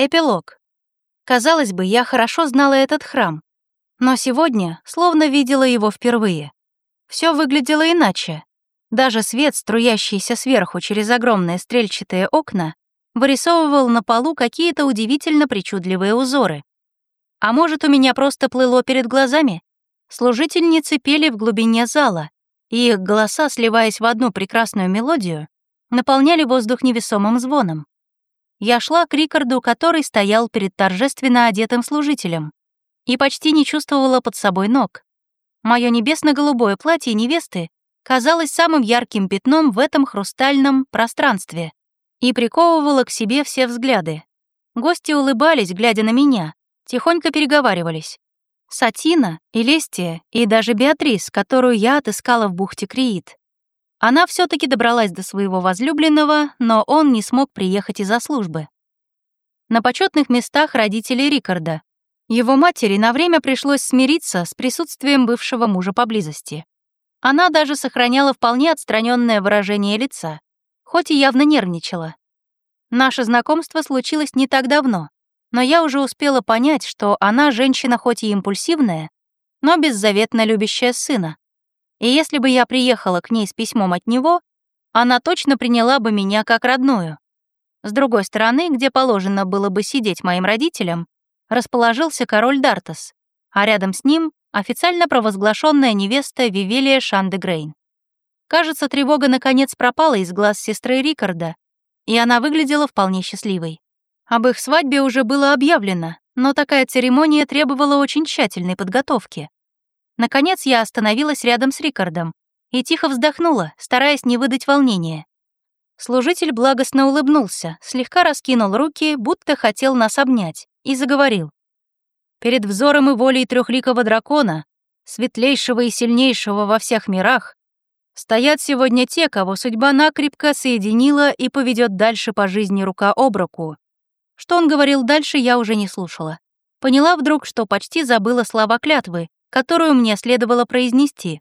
Эпилог. Казалось бы, я хорошо знала этот храм, но сегодня словно видела его впервые. Все выглядело иначе. Даже свет, струящийся сверху через огромные стрельчатые окна, вырисовывал на полу какие-то удивительно причудливые узоры. А может, у меня просто плыло перед глазами? Служительницы пели в глубине зала, и их голоса, сливаясь в одну прекрасную мелодию, наполняли воздух невесомым звоном. Я шла к Рикарду, который стоял перед торжественно одетым служителем, и почти не чувствовала под собой ног. Мое небесно-голубое платье невесты казалось самым ярким пятном в этом хрустальном пространстве и приковывало к себе все взгляды. Гости улыбались, глядя на меня, тихонько переговаривались. Сатина, Элестия и даже Беатрис, которую я отыскала в бухте Криит. Она все таки добралась до своего возлюбленного, но он не смог приехать из-за службы. На почетных местах родители Рикарда. Его матери на время пришлось смириться с присутствием бывшего мужа поблизости. Она даже сохраняла вполне отстраненное выражение лица, хоть и явно нервничала. Наше знакомство случилось не так давно, но я уже успела понять, что она женщина хоть и импульсивная, но беззаветно любящая сына, и если бы я приехала к ней с письмом от него, она точно приняла бы меня как родную. С другой стороны, где положено было бы сидеть моим родителям, расположился король Дартас, а рядом с ним официально провозглашенная невеста Вивелия Шандегрейн. Кажется, тревога наконец пропала из глаз сестры Рикарда, и она выглядела вполне счастливой. Об их свадьбе уже было объявлено, но такая церемония требовала очень тщательной подготовки. Наконец я остановилась рядом с Рикардом и тихо вздохнула, стараясь не выдать волнения. Служитель благостно улыбнулся, слегка раскинул руки, будто хотел нас обнять, и заговорил. «Перед взором и волей трехликого дракона, светлейшего и сильнейшего во всех мирах, стоят сегодня те, кого судьба накрепко соединила и поведет дальше по жизни рука об руку». Что он говорил дальше, я уже не слушала. Поняла вдруг, что почти забыла слова клятвы, которую мне следовало произнести,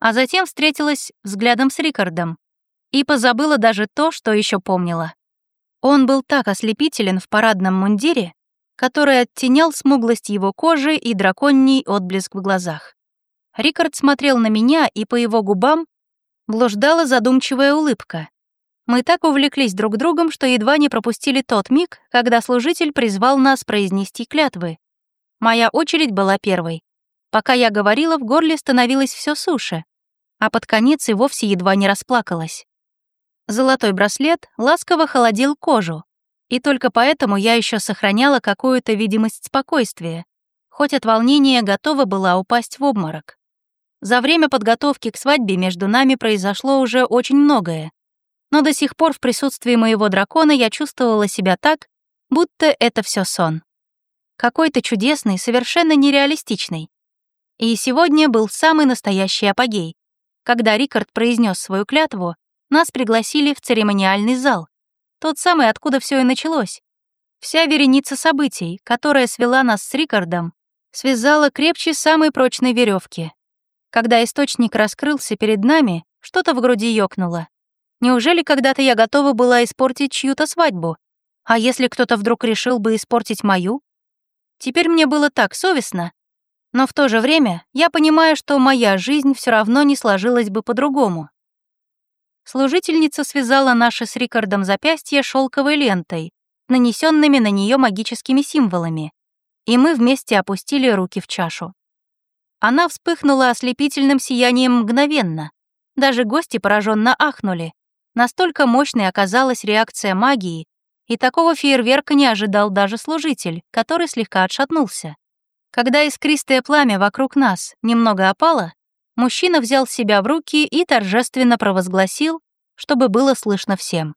а затем встретилась взглядом с Рикардом и позабыла даже то, что еще помнила. Он был так ослепителен в парадном мундире, который оттенял смуглость его кожи и драконий отблеск в глазах. Рикард смотрел на меня, и по его губам блуждала задумчивая улыбка. Мы так увлеклись друг другом, что едва не пропустили тот миг, когда служитель призвал нас произнести клятвы. Моя очередь была первой. Пока я говорила, в горле становилось все суше, а под конец и вовсе едва не расплакалась. Золотой браслет ласково холодил кожу, и только поэтому я еще сохраняла какую-то видимость спокойствия, хоть от волнения готова была упасть в обморок. За время подготовки к свадьбе между нами произошло уже очень многое, но до сих пор в присутствии моего дракона я чувствовала себя так, будто это все сон. Какой-то чудесный, совершенно нереалистичный. И сегодня был самый настоящий апогей. Когда Рикард произнес свою клятву, нас пригласили в церемониальный зал. Тот самый, откуда все и началось. Вся вереница событий, которая свела нас с Рикардом, связала крепче самой прочной веревки. Когда источник раскрылся перед нами, что-то в груди ёкнуло. Неужели когда-то я готова была испортить чью-то свадьбу? А если кто-то вдруг решил бы испортить мою? Теперь мне было так совестно, но в то же время я понимаю, что моя жизнь все равно не сложилась бы по-другому. Служительница связала наши с Рикардом запястья шелковой лентой, нанесенными на нее магическими символами, и мы вместе опустили руки в чашу. Она вспыхнула ослепительным сиянием мгновенно. Даже гости пораженно ахнули. Настолько мощной оказалась реакция магии, и такого фейерверка не ожидал даже служитель, который слегка отшатнулся. Когда искристое пламя вокруг нас немного опало, мужчина взял себя в руки и торжественно провозгласил, чтобы было слышно всем.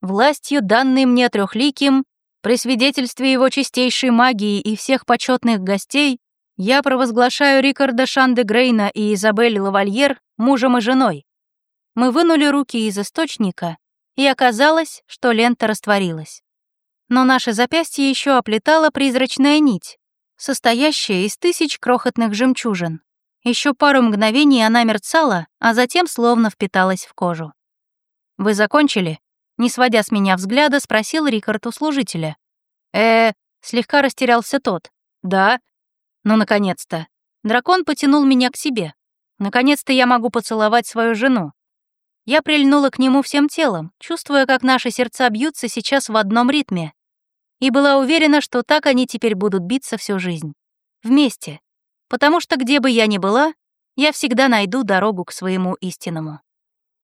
«Властью, данной мне трехликим, при свидетельстве его чистейшей магии и всех почетных гостей, я провозглашаю Рикарда Шанде Грейна и Изабель Лавальер мужем и женой». Мы вынули руки из источника, и оказалось, что лента растворилась. Но наше запястье еще оплетала призрачная нить, состоящая из тысяч крохотных жемчужин. Еще пару мгновений она мерцала, а затем словно впиталась в кожу. «Вы закончили?» — не сводя с меня взгляда, спросил Рикард у служителя. э слегка растерялся тот. «Да?» «Ну, наконец-то!» Дракон потянул меня к себе. Наконец-то я могу поцеловать свою жену. Я прильнула к нему всем телом, чувствуя, как наши сердца бьются сейчас в одном ритме. И была уверена, что так они теперь будут биться всю жизнь. Вместе. Потому что где бы я ни была, я всегда найду дорогу к своему истинному.